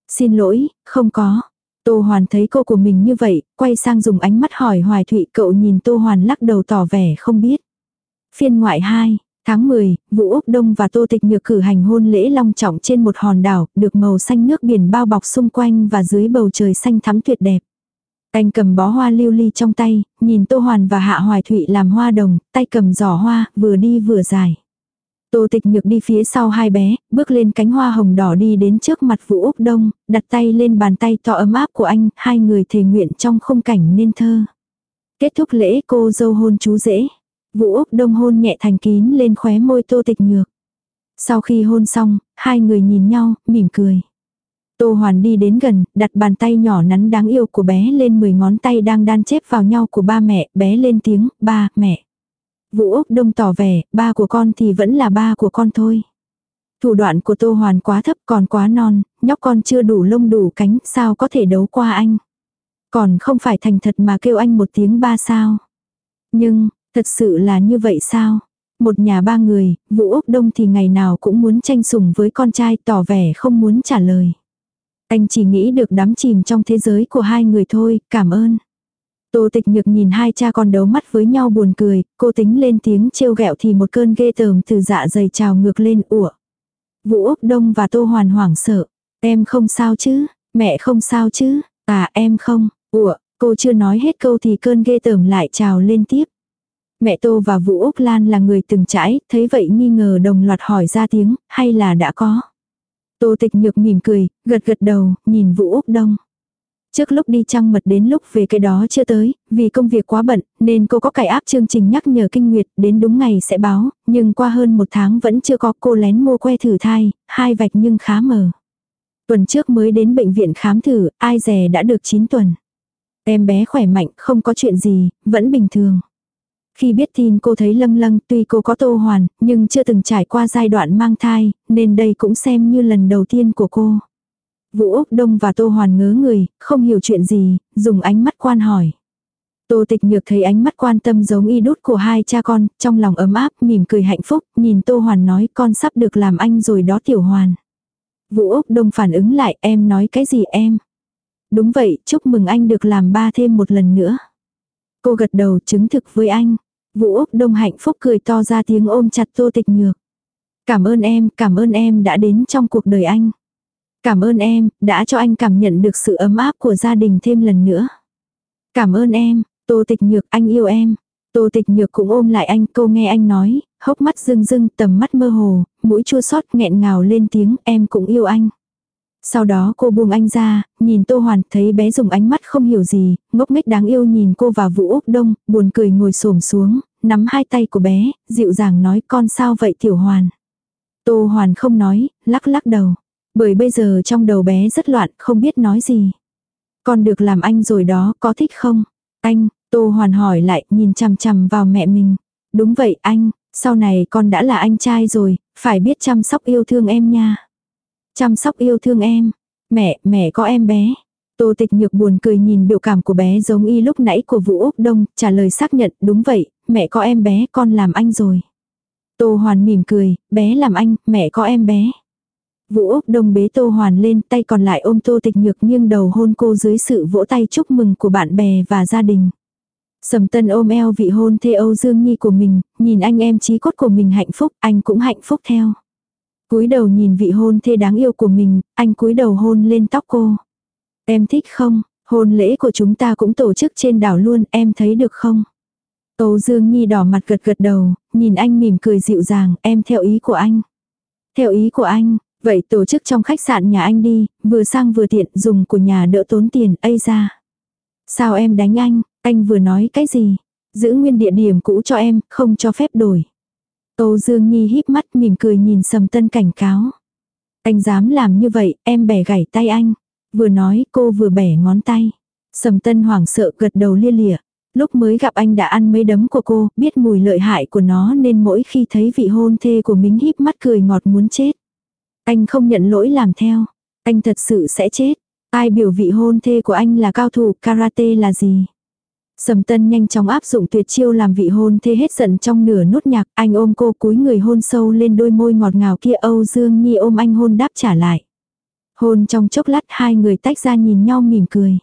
Xin lỗi, không có. Tô Hoàn thấy cô của mình như vậy, quay sang dùng ánh mắt hỏi Hoài Thụy cậu nhìn Tô Hoàn lắc đầu tỏ vẻ không biết. Phiên ngoại 2, tháng 10, Vũ Úc Đông và Tô Tịch Nhược cử hành hôn lễ long trọng trên một hòn đảo, được màu xanh nước biển bao bọc xung quanh và dưới bầu trời xanh thắm tuyệt đẹp. Anh cầm bó hoa lưu ly trong tay, nhìn Tô Hoàn và Hạ Hoài Thụy làm hoa đồng, tay cầm giỏ hoa, vừa đi vừa dài. Tô tịch nhược đi phía sau hai bé, bước lên cánh hoa hồng đỏ đi đến trước mặt Vũ Úc Đông, đặt tay lên bàn tay to ấm áp của anh, hai người thề nguyện trong khung cảnh nên thơ. Kết thúc lễ cô dâu hôn chú rể. Vũ Úc Đông hôn nhẹ thành kín lên khóe môi tô tịch nhược. Sau khi hôn xong, hai người nhìn nhau, mỉm cười. Tô Hoàn đi đến gần, đặt bàn tay nhỏ nắn đáng yêu của bé lên 10 ngón tay đang đan chép vào nhau của ba mẹ, bé lên tiếng, ba, mẹ. Vũ Úc Đông tỏ vẻ, ba của con thì vẫn là ba của con thôi. Thủ đoạn của Tô Hoàn quá thấp còn quá non, nhóc con chưa đủ lông đủ cánh, sao có thể đấu qua anh. Còn không phải thành thật mà kêu anh một tiếng ba sao. Nhưng, thật sự là như vậy sao? Một nhà ba người, Vũ Úc Đông thì ngày nào cũng muốn tranh sủng với con trai tỏ vẻ không muốn trả lời. Anh chỉ nghĩ được đắm chìm trong thế giới của hai người thôi, cảm ơn. Tô tịch nhược nhìn hai cha con đấu mắt với nhau buồn cười, cô tính lên tiếng trêu ghẹo thì một cơn ghê tởm từ dạ dày trào ngược lên ủa. Vũ Úc Đông và Tô Hoàn hoảng sợ. Em không sao chứ, mẹ không sao chứ, à em không, ủa, cô chưa nói hết câu thì cơn ghê tởm lại trào lên tiếp. Mẹ Tô và Vũ Úc Lan là người từng trải, thấy vậy nghi ngờ đồng loạt hỏi ra tiếng, hay là đã có. Tô tịch nhược mỉm cười, gật gật đầu, nhìn Vũ Úc Đông. Trước lúc đi trăng mật đến lúc về cái đó chưa tới, vì công việc quá bận, nên cô có cải áp chương trình nhắc nhở kinh nguyệt, đến đúng ngày sẽ báo, nhưng qua hơn một tháng vẫn chưa có cô lén mua que thử thai, hai vạch nhưng khá mờ. Tuần trước mới đến bệnh viện khám thử, ai dè đã được 9 tuần. Em bé khỏe mạnh, không có chuyện gì, vẫn bình thường. Khi biết tin cô thấy lâng lâng tuy cô có tô hoàn, nhưng chưa từng trải qua giai đoạn mang thai, nên đây cũng xem như lần đầu tiên của cô. Vũ Úc Đông và Tô Hoàn ngớ người, không hiểu chuyện gì, dùng ánh mắt quan hỏi. Tô tịch nhược thấy ánh mắt quan tâm giống y đút của hai cha con, trong lòng ấm áp, mỉm cười hạnh phúc, nhìn Tô Hoàn nói con sắp được làm anh rồi đó Tiểu Hoàn. Vũ Úc Đông phản ứng lại, em nói cái gì em? Đúng vậy, chúc mừng anh được làm ba thêm một lần nữa. Cô gật đầu chứng thực với anh. Vũ Úc Đông hạnh phúc cười to ra tiếng ôm chặt Tô Tịch Nhược. Cảm ơn em, cảm ơn em đã đến trong cuộc đời anh. Cảm ơn em, đã cho anh cảm nhận được sự ấm áp của gia đình thêm lần nữa. Cảm ơn em, Tô Tịch Nhược anh yêu em. Tô Tịch Nhược cũng ôm lại anh cô nghe anh nói, hốc mắt rưng rưng tầm mắt mơ hồ, mũi chua xót nghẹn ngào lên tiếng em cũng yêu anh. Sau đó cô buông anh ra, nhìn Tô Hoàn thấy bé dùng ánh mắt không hiểu gì, ngốc nghếch đáng yêu nhìn cô và Vũ Úc Đông, buồn cười ngồi xổm xuống, nắm hai tay của bé, dịu dàng nói con sao vậy Tiểu Hoàn. Tô Hoàn không nói, lắc lắc đầu. Bởi bây giờ trong đầu bé rất loạn, không biết nói gì. Con được làm anh rồi đó, có thích không? Anh, Tô Hoàn hỏi lại, nhìn chằm chằm vào mẹ mình. Đúng vậy anh, sau này con đã là anh trai rồi, phải biết chăm sóc yêu thương em nha. Chăm sóc yêu thương em. Mẹ, mẹ có em bé. Tô tịch nhược buồn cười nhìn biểu cảm của bé giống y lúc nãy của Vũ Úc Đông, trả lời xác nhận, đúng vậy, mẹ có em bé, con làm anh rồi. Tô Hoàn mỉm cười, bé làm anh, mẹ có em bé. Vũ Úc Đông bế Tô Hoàn lên, tay còn lại ôm Tô Tịch Nhược nghiêng đầu hôn cô dưới sự vỗ tay chúc mừng của bạn bè và gia đình. Sầm Tân ôm eo vị hôn thê Âu Dương Nhi của mình, nhìn anh em trí cốt của mình hạnh phúc, anh cũng hạnh phúc theo. Cúi đầu nhìn vị hôn thê đáng yêu của mình, anh cúi đầu hôn lên tóc cô. Em thích không? Hôn lễ của chúng ta cũng tổ chức trên đảo luôn, em thấy được không? Âu Dương Nhi đỏ mặt gật gật đầu, nhìn anh mỉm cười dịu dàng, em theo ý của anh. Theo ý của anh, vậy tổ chức trong khách sạn nhà anh đi, vừa sang vừa tiện, dùng của nhà đỡ tốn tiền, ây ra. Sao em đánh anh, anh vừa nói cái gì? Giữ nguyên địa điểm cũ cho em, không cho phép đổi. Âu Dương Nhi híp mắt mỉm cười nhìn Sầm Tân cảnh cáo. Anh dám làm như vậy, em bẻ gãy tay anh. Vừa nói cô vừa bẻ ngón tay. Sầm Tân hoảng sợ gật đầu lia lịa. Lúc mới gặp anh đã ăn mấy đấm của cô, biết mùi lợi hại của nó nên mỗi khi thấy vị hôn thê của mình híp mắt cười ngọt muốn chết. Anh không nhận lỗi làm theo. Anh thật sự sẽ chết. Ai biểu vị hôn thê của anh là cao thủ karate là gì? Sầm tân nhanh chóng áp dụng tuyệt chiêu làm vị hôn thê hết giận trong nửa nốt nhạc, anh ôm cô cúi người hôn sâu lên đôi môi ngọt ngào kia Âu Dương Nhi ôm anh hôn đáp trả lại. Hôn trong chốc lát hai người tách ra nhìn nhau mỉm cười.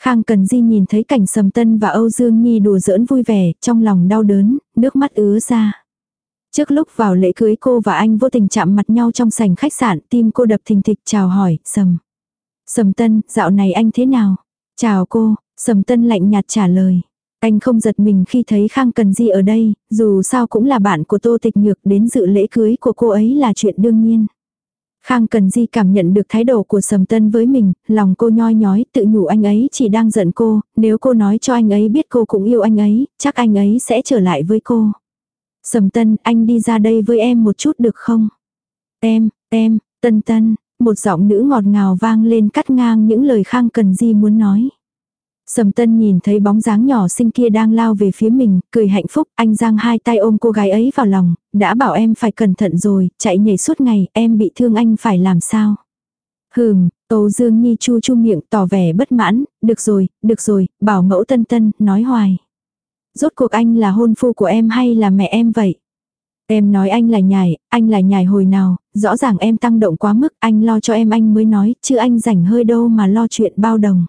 Khang Cần Di nhìn thấy cảnh Sầm Tân và Âu Dương Nhi đùa giỡn vui vẻ, trong lòng đau đớn, nước mắt ứa ra. Trước lúc vào lễ cưới cô và anh vô tình chạm mặt nhau trong sảnh khách sạn, tim cô đập thình thịch chào hỏi, Sầm. Sầm Tân, dạo này anh thế nào? Chào cô, Sầm Tân lạnh nhạt trả lời. Anh không giật mình khi thấy Khang Cần Di ở đây, dù sao cũng là bạn của Tô Tịch Nhược đến dự lễ cưới của cô ấy là chuyện đương nhiên. Khang Cần Di cảm nhận được thái độ của Sầm Tân với mình, lòng cô nhoi nhói tự nhủ anh ấy chỉ đang giận cô, nếu cô nói cho anh ấy biết cô cũng yêu anh ấy, chắc anh ấy sẽ trở lại với cô. Sầm Tân, anh đi ra đây với em một chút được không? Em, em, Tân Tân, một giọng nữ ngọt ngào vang lên cắt ngang những lời Khang Cần Di muốn nói. Sầm tân nhìn thấy bóng dáng nhỏ xinh kia đang lao về phía mình, cười hạnh phúc, anh giang hai tay ôm cô gái ấy vào lòng, đã bảo em phải cẩn thận rồi, chạy nhảy suốt ngày, em bị thương anh phải làm sao. Hừm, Âu Dương Nhi chu chu miệng tỏ vẻ bất mãn, được rồi, được rồi, bảo mẫu tân tân, nói hoài. Rốt cuộc anh là hôn phu của em hay là mẹ em vậy? Em nói anh là nhài, anh là nhài hồi nào, rõ ràng em tăng động quá mức, anh lo cho em anh mới nói, chứ anh rảnh hơi đâu mà lo chuyện bao đồng.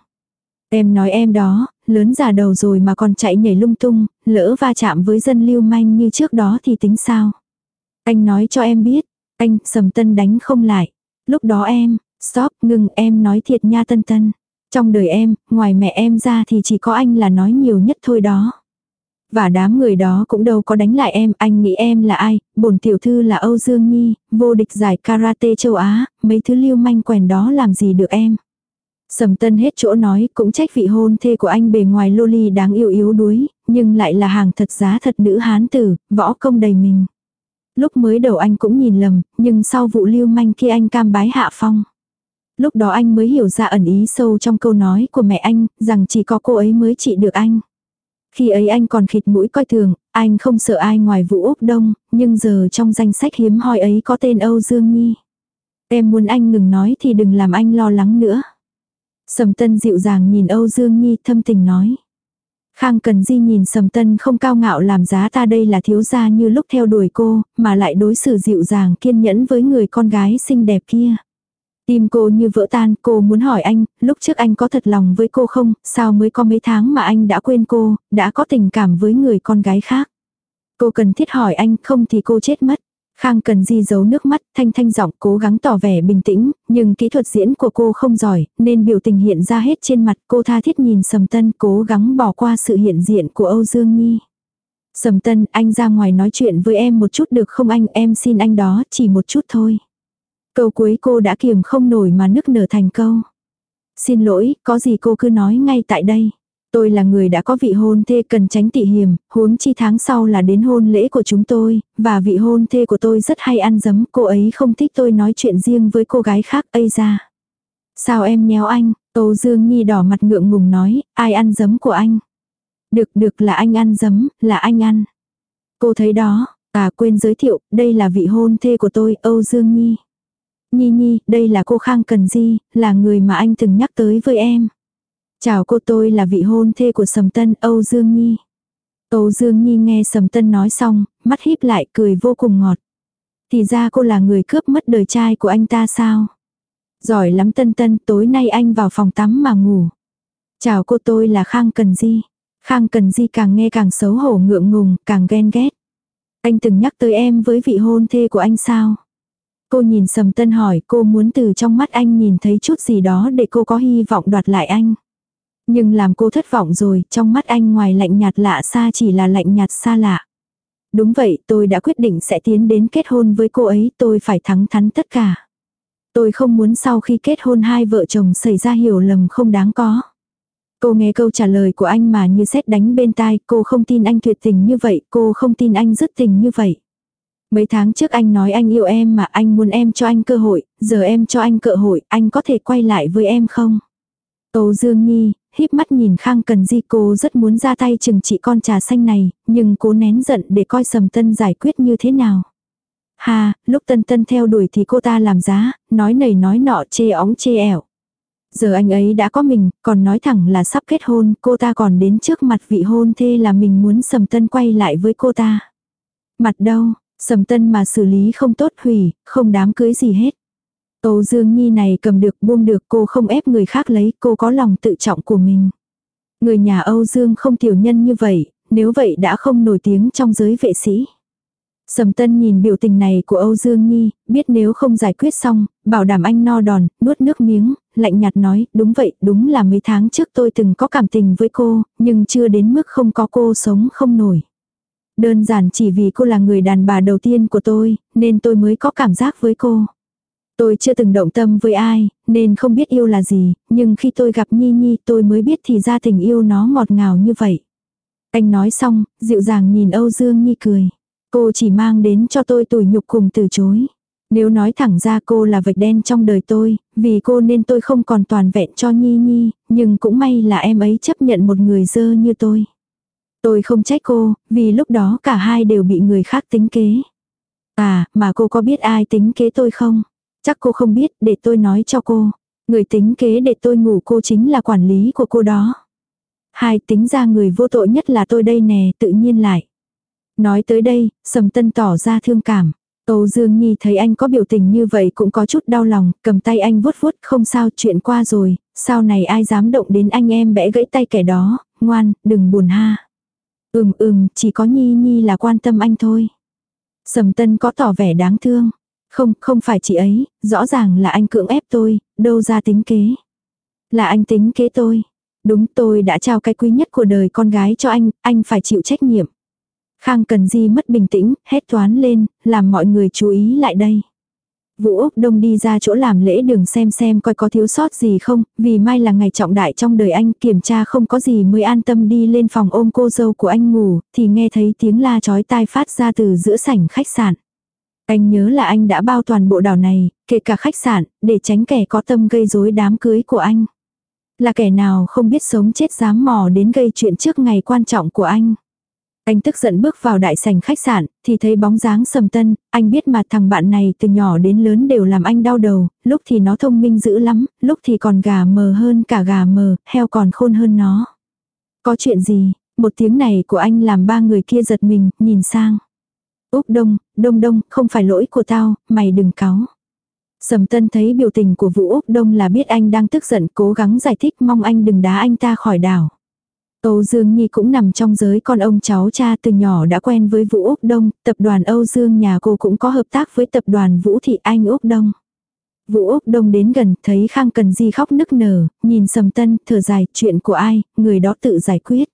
Em nói em đó, lớn già đầu rồi mà còn chạy nhảy lung tung, lỡ va chạm với dân lưu manh như trước đó thì tính sao? Anh nói cho em biết, anh sầm tân đánh không lại. Lúc đó em, Stop, ngừng em nói thiệt nha Tân Tân. Trong đời em, ngoài mẹ em ra thì chỉ có anh là nói nhiều nhất thôi đó. Và đám người đó cũng đâu có đánh lại em, anh nghĩ em là ai, bổn tiểu thư là Âu Dương Nhi, vô địch giải karate châu Á, mấy thứ lưu manh quèn đó làm gì được em. Sầm tân hết chỗ nói, cũng trách vị hôn thê của anh bề ngoài loli đáng yêu yếu đuối, nhưng lại là hàng thật giá thật nữ hán tử, võ công đầy mình. Lúc mới đầu anh cũng nhìn lầm, nhưng sau vụ lưu manh kia anh cam bái hạ phong. Lúc đó anh mới hiểu ra ẩn ý sâu trong câu nói của mẹ anh, rằng chỉ có cô ấy mới trị được anh. Khi ấy anh còn khịt mũi coi thường, anh không sợ ai ngoài Vũ Úc Đông, nhưng giờ trong danh sách hiếm hoi ấy có tên Âu Dương Nhi. Em muốn anh ngừng nói thì đừng làm anh lo lắng nữa. Sầm Tân dịu dàng nhìn Âu Dương Nhi thâm tình nói. Khang Cần Di nhìn Sầm Tân không cao ngạo làm giá ta đây là thiếu gia như lúc theo đuổi cô, mà lại đối xử dịu dàng kiên nhẫn với người con gái xinh đẹp kia. Tim cô như vỡ tan, cô muốn hỏi anh, lúc trước anh có thật lòng với cô không, sao mới có mấy tháng mà anh đã quên cô, đã có tình cảm với người con gái khác. Cô cần thiết hỏi anh, không thì cô chết mất. Khang cần di giấu nước mắt, thanh thanh giọng cố gắng tỏ vẻ bình tĩnh, nhưng kỹ thuật diễn của cô không giỏi, nên biểu tình hiện ra hết trên mặt cô tha thiết nhìn Sầm Tân cố gắng bỏ qua sự hiện diện của Âu Dương Nhi. Sầm Tân, anh ra ngoài nói chuyện với em một chút được không anh, em xin anh đó, chỉ một chút thôi. Câu cuối cô đã kiềm không nổi mà nức nở thành câu. Xin lỗi, có gì cô cứ nói ngay tại đây. Tôi là người đã có vị hôn thê cần tránh tị hiểm, huống chi tháng sau là đến hôn lễ của chúng tôi, và vị hôn thê của tôi rất hay ăn dấm, cô ấy không thích tôi nói chuyện riêng với cô gái khác ây ra. Sao em nhéo anh, Âu Dương Nhi đỏ mặt ngượng ngùng nói, ai ăn dấm của anh? Được được là anh ăn dấm, là anh ăn. Cô thấy đó, à quên giới thiệu, đây là vị hôn thê của tôi, Âu Dương Nhi. Nhi Nhi, đây là cô Khang Cần Di, là người mà anh từng nhắc tới với em. Chào cô tôi là vị hôn thê của Sầm Tân Âu Dương Nhi. Âu Dương Nhi nghe Sầm Tân nói xong, mắt híp lại cười vô cùng ngọt. Thì ra cô là người cướp mất đời trai của anh ta sao? Giỏi lắm Tân Tân, tối nay anh vào phòng tắm mà ngủ. Chào cô tôi là Khang Cần Di. Khang Cần Di càng nghe càng xấu hổ ngượng ngùng, càng ghen ghét. Anh từng nhắc tới em với vị hôn thê của anh sao? Cô nhìn Sầm Tân hỏi cô muốn từ trong mắt anh nhìn thấy chút gì đó để cô có hy vọng đoạt lại anh. Nhưng làm cô thất vọng rồi, trong mắt anh ngoài lạnh nhạt lạ xa chỉ là lạnh nhạt xa lạ. Đúng vậy, tôi đã quyết định sẽ tiến đến kết hôn với cô ấy, tôi phải thắng thắn tất cả. Tôi không muốn sau khi kết hôn hai vợ chồng xảy ra hiểu lầm không đáng có. Cô nghe câu trả lời của anh mà như xét đánh bên tai, cô không tin anh tuyệt tình như vậy, cô không tin anh dứt tình như vậy. Mấy tháng trước anh nói anh yêu em mà anh muốn em cho anh cơ hội, giờ em cho anh cơ hội, anh có thể quay lại với em không? Âu Dương Nhi, híp mắt nhìn Khang Cần Di cô rất muốn ra tay chừng trị con trà xanh này, nhưng cố nén giận để coi Sầm Tân giải quyết như thế nào. Ha, lúc Tân Tân theo đuổi thì cô ta làm giá, nói nầy nói nọ chê óng chê ẻo. Giờ anh ấy đã có mình, còn nói thẳng là sắp kết hôn, cô ta còn đến trước mặt vị hôn thê là mình muốn Sầm Tân quay lại với cô ta. Mặt đâu, Sầm Tân mà xử lý không tốt hủy, không đám cưới gì hết. Âu Dương Nhi này cầm được buông được cô không ép người khác lấy, cô có lòng tự trọng của mình. Người nhà Âu Dương không tiểu nhân như vậy, nếu vậy đã không nổi tiếng trong giới vệ sĩ. Sầm Tân nhìn biểu tình này của Âu Dương Nhi, biết nếu không giải quyết xong, bảo đảm anh no đòn, nuốt nước miếng, lạnh nhạt nói, đúng vậy, đúng là mấy tháng trước tôi từng có cảm tình với cô, nhưng chưa đến mức không có cô sống không nổi. Đơn giản chỉ vì cô là người đàn bà đầu tiên của tôi, nên tôi mới có cảm giác với cô. Tôi chưa từng động tâm với ai, nên không biết yêu là gì, nhưng khi tôi gặp Nhi Nhi tôi mới biết thì ra tình yêu nó ngọt ngào như vậy. Anh nói xong, dịu dàng nhìn Âu Dương Nhi cười. Cô chỉ mang đến cho tôi tủi nhục cùng từ chối. Nếu nói thẳng ra cô là vạch đen trong đời tôi, vì cô nên tôi không còn toàn vẹn cho Nhi Nhi, nhưng cũng may là em ấy chấp nhận một người dơ như tôi. Tôi không trách cô, vì lúc đó cả hai đều bị người khác tính kế. À, mà cô có biết ai tính kế tôi không? Chắc cô không biết, để tôi nói cho cô. Người tính kế để tôi ngủ cô chính là quản lý của cô đó. Hai tính ra người vô tội nhất là tôi đây nè, tự nhiên lại. Nói tới đây, Sầm Tân tỏ ra thương cảm. Âu Dương Nhi thấy anh có biểu tình như vậy cũng có chút đau lòng, cầm tay anh vuốt vuốt, không sao, chuyện qua rồi, sau này ai dám động đến anh em bẽ gãy tay kẻ đó, ngoan, đừng buồn ha. Ừm ừm, chỉ có Nhi Nhi là quan tâm anh thôi. Sầm Tân có tỏ vẻ đáng thương. Không, không phải chị ấy, rõ ràng là anh cưỡng ép tôi, đâu ra tính kế. Là anh tính kế tôi. Đúng tôi đã trao cái quý nhất của đời con gái cho anh, anh phải chịu trách nhiệm. Khang Cần Di mất bình tĩnh, hét toán lên, làm mọi người chú ý lại đây. Vũ Úc Đông đi ra chỗ làm lễ đường xem xem coi có thiếu sót gì không, vì mai là ngày trọng đại trong đời anh kiểm tra không có gì mới an tâm đi lên phòng ôm cô dâu của anh ngủ, thì nghe thấy tiếng la chói tai phát ra từ giữa sảnh khách sạn. Anh nhớ là anh đã bao toàn bộ đảo này, kể cả khách sạn, để tránh kẻ có tâm gây rối đám cưới của anh. Là kẻ nào không biết sống chết dám mò đến gây chuyện trước ngày quan trọng của anh. Anh tức giận bước vào đại sảnh khách sạn, thì thấy bóng dáng sầm tân, anh biết mà thằng bạn này từ nhỏ đến lớn đều làm anh đau đầu, lúc thì nó thông minh dữ lắm, lúc thì còn gà mờ hơn cả gà mờ, heo còn khôn hơn nó. Có chuyện gì, một tiếng này của anh làm ba người kia giật mình, nhìn sang. Úc đông, đông đông, không phải lỗi của tao, mày đừng cáu. Sầm tân thấy biểu tình của Vũ Úc Đông là biết anh đang tức giận cố gắng giải thích mong anh đừng đá anh ta khỏi đảo. Âu Dương Nhi cũng nằm trong giới con ông cháu cha từ nhỏ đã quen với Vũ Úc Đông, tập đoàn Âu Dương nhà cô cũng có hợp tác với tập đoàn Vũ Thị Anh Úc Đông. Vũ Úc Đông đến gần, thấy Khang Cần Di khóc nức nở, nhìn Sầm Tân, thở dài, chuyện của ai, người đó tự giải quyết.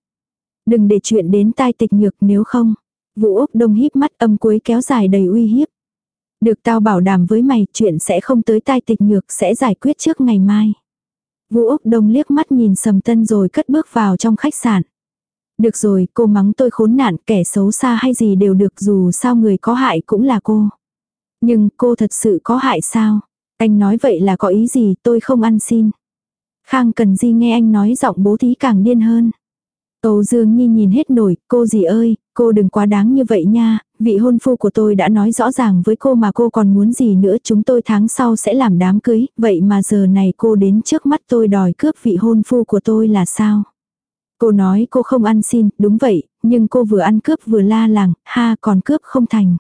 Đừng để chuyện đến tai tịch nhược nếu không. Vũ Úc Đông híp mắt âm cuối kéo dài đầy uy hiếp. Được tao bảo đảm với mày, chuyện sẽ không tới tai tịch nhược, sẽ giải quyết trước ngày mai. Vũ Úc Đông liếc mắt nhìn Sầm Tân rồi cất bước vào trong khách sạn. Được rồi, cô mắng tôi khốn nạn, kẻ xấu xa hay gì đều được dù sao người có hại cũng là cô. Nhưng cô thật sự có hại sao? Anh nói vậy là có ý gì, tôi không ăn xin. Khang Cần Di nghe anh nói giọng bố thí càng điên hơn. Âu Dương Nhi nhìn hết nổi, cô gì ơi, cô đừng quá đáng như vậy nha, vị hôn phu của tôi đã nói rõ ràng với cô mà cô còn muốn gì nữa chúng tôi tháng sau sẽ làm đám cưới, vậy mà giờ này cô đến trước mắt tôi đòi cướp vị hôn phu của tôi là sao? Cô nói cô không ăn xin, đúng vậy, nhưng cô vừa ăn cướp vừa la làng, ha còn cướp không thành.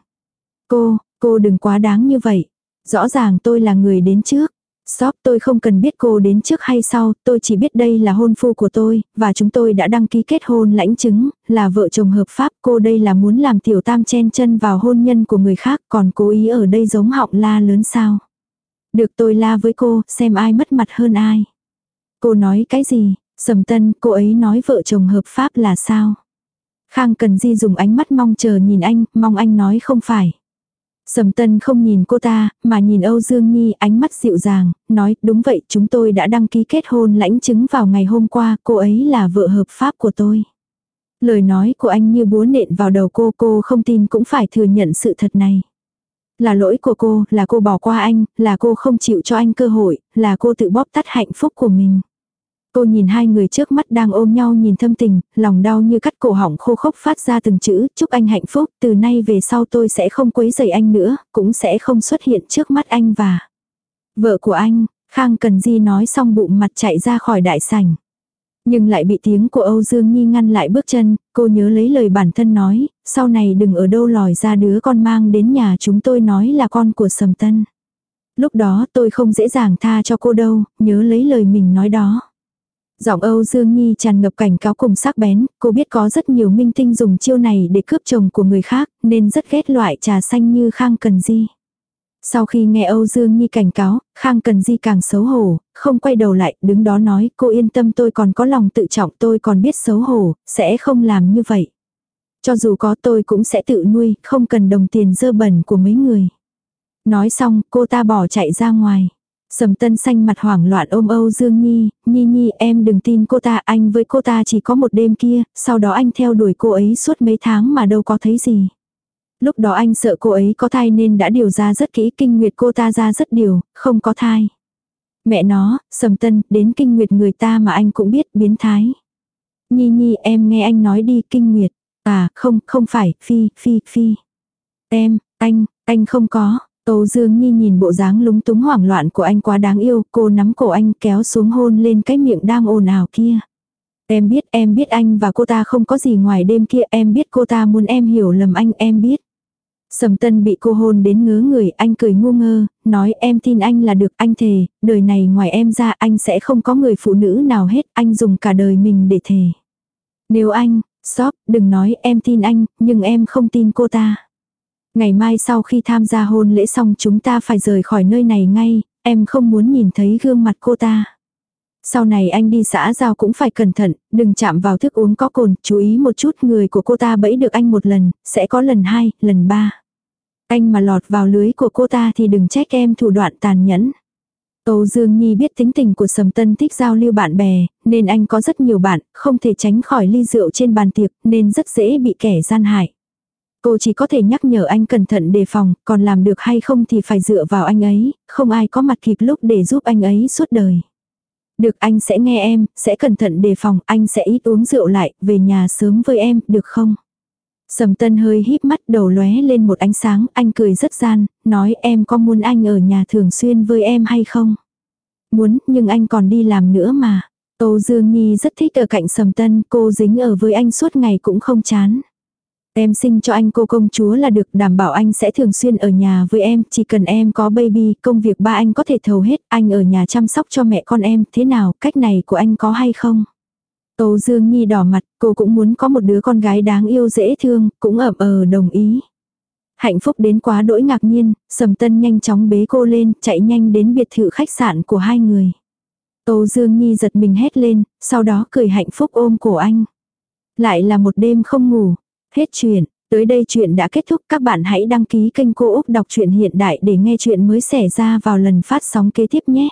Cô, cô đừng quá đáng như vậy. Rõ ràng tôi là người đến trước. Stop tôi không cần biết cô đến trước hay sau, tôi chỉ biết đây là hôn phu của tôi, và chúng tôi đã đăng ký kết hôn lãnh chứng, là vợ chồng hợp pháp. Cô đây là muốn làm tiểu tam chen chân vào hôn nhân của người khác, còn cố ý ở đây giống họng la lớn sao. Được tôi la với cô, xem ai mất mặt hơn ai. Cô nói cái gì? Sầm tân, cô ấy nói vợ chồng hợp pháp là sao? Khang Cần Di dùng ánh mắt mong chờ nhìn anh, mong anh nói không phải. Sầm Tân không nhìn cô ta, mà nhìn Âu Dương Nhi ánh mắt dịu dàng, nói đúng vậy chúng tôi đã đăng ký kết hôn lãnh chứng vào ngày hôm qua, cô ấy là vợ hợp pháp của tôi. Lời nói của anh như búa nện vào đầu cô, cô không tin cũng phải thừa nhận sự thật này. Là lỗi của cô, là cô bỏ qua anh, là cô không chịu cho anh cơ hội, là cô tự bóp tắt hạnh phúc của mình. Cô nhìn hai người trước mắt đang ôm nhau nhìn thâm tình, lòng đau như cắt cổ họng khô khốc phát ra từng chữ, chúc anh hạnh phúc, từ nay về sau tôi sẽ không quấy rầy anh nữa, cũng sẽ không xuất hiện trước mắt anh và vợ của anh, Khang Cần Di nói xong bụng mặt chạy ra khỏi đại sảnh. Nhưng lại bị tiếng của Âu Dương Nhi ngăn lại bước chân, cô nhớ lấy lời bản thân nói, sau này đừng ở đâu lòi ra đứa con mang đến nhà chúng tôi nói là con của Sầm Tân. Lúc đó tôi không dễ dàng tha cho cô đâu, nhớ lấy lời mình nói đó. Giọng Âu Dương Nhi tràn ngập cảnh cáo cùng sắc bén, cô biết có rất nhiều minh tinh dùng chiêu này để cướp chồng của người khác, nên rất ghét loại trà xanh như Khang Cần Di. Sau khi nghe Âu Dương Nhi cảnh cáo, Khang Cần Di càng xấu hổ, không quay đầu lại, đứng đó nói cô yên tâm tôi còn có lòng tự trọng tôi còn biết xấu hổ, sẽ không làm như vậy. Cho dù có tôi cũng sẽ tự nuôi, không cần đồng tiền dơ bẩn của mấy người. Nói xong, cô ta bỏ chạy ra ngoài. Sầm tân xanh mặt hoảng loạn ôm Âu Dương Nhi, Nhi Nhi em đừng tin cô ta, anh với cô ta chỉ có một đêm kia, sau đó anh theo đuổi cô ấy suốt mấy tháng mà đâu có thấy gì. Lúc đó anh sợ cô ấy có thai nên đã điều ra rất kỹ kinh nguyệt cô ta ra rất điều, không có thai. Mẹ nó, sầm tân, đến kinh nguyệt người ta mà anh cũng biết biến thái. Nhi Nhi em nghe anh nói đi kinh nguyệt. À, không, không phải, phi, phi, phi. Em, anh, anh không có, Âu Dương Nhi nhìn bộ dáng lúng túng hoảng loạn của anh quá đáng yêu, cô nắm cổ anh kéo xuống hôn lên cái miệng đang ồn ào kia. Em biết, em biết anh và cô ta không có gì ngoài đêm kia, em biết cô ta muốn em hiểu lầm anh, em biết. Sầm tân bị cô hôn đến ngứa người, anh cười ngu ngơ, nói em tin anh là được, anh thề, đời này ngoài em ra anh sẽ không có người phụ nữ nào hết, anh dùng cả đời mình để thề. Nếu anh, stop, đừng nói em tin anh, nhưng em không tin cô ta. Ngày mai sau khi tham gia hôn lễ xong chúng ta phải rời khỏi nơi này ngay, em không muốn nhìn thấy gương mặt cô ta. Sau này anh đi xã giao cũng phải cẩn thận, đừng chạm vào thức uống có cồn, chú ý một chút người của cô ta bẫy được anh một lần, sẽ có lần hai, lần ba. Anh mà lọt vào lưới của cô ta thì đừng trách em thủ đoạn tàn nhẫn. Tô Dương Nhi biết tính tình của Sầm Tân thích giao lưu bạn bè, nên anh có rất nhiều bạn, không thể tránh khỏi ly rượu trên bàn tiệc, nên rất dễ bị kẻ gian hại. Cô chỉ có thể nhắc nhở anh cẩn thận đề phòng, còn làm được hay không thì phải dựa vào anh ấy, không ai có mặt kịp lúc để giúp anh ấy suốt đời. Được anh sẽ nghe em, sẽ cẩn thận đề phòng, anh sẽ ít uống rượu lại, về nhà sớm với em, được không? Sầm tân hơi híp mắt đầu lóe lên một ánh sáng, anh cười rất gian, nói em có muốn anh ở nhà thường xuyên với em hay không? Muốn, nhưng anh còn đi làm nữa mà. Tô Dương Nhi rất thích ở cạnh sầm tân, cô dính ở với anh suốt ngày cũng không chán. Em sinh cho anh cô công chúa là được đảm bảo anh sẽ thường xuyên ở nhà với em, chỉ cần em có baby, công việc ba anh có thể thầu hết, anh ở nhà chăm sóc cho mẹ con em, thế nào, cách này của anh có hay không? Tô Dương Nhi đỏ mặt, cô cũng muốn có một đứa con gái đáng yêu dễ thương, cũng ẩm ờ đồng ý. Hạnh phúc đến quá đỗi ngạc nhiên, Sầm Tân nhanh chóng bế cô lên, chạy nhanh đến biệt thự khách sạn của hai người. Tô Dương Nhi giật mình hét lên, sau đó cười hạnh phúc ôm cổ anh. Lại là một đêm không ngủ. Hết chuyện, tới đây chuyện đã kết thúc các bạn hãy đăng ký kênh Cô Úc Đọc truyện Hiện Đại để nghe chuyện mới xảy ra vào lần phát sóng kế tiếp nhé.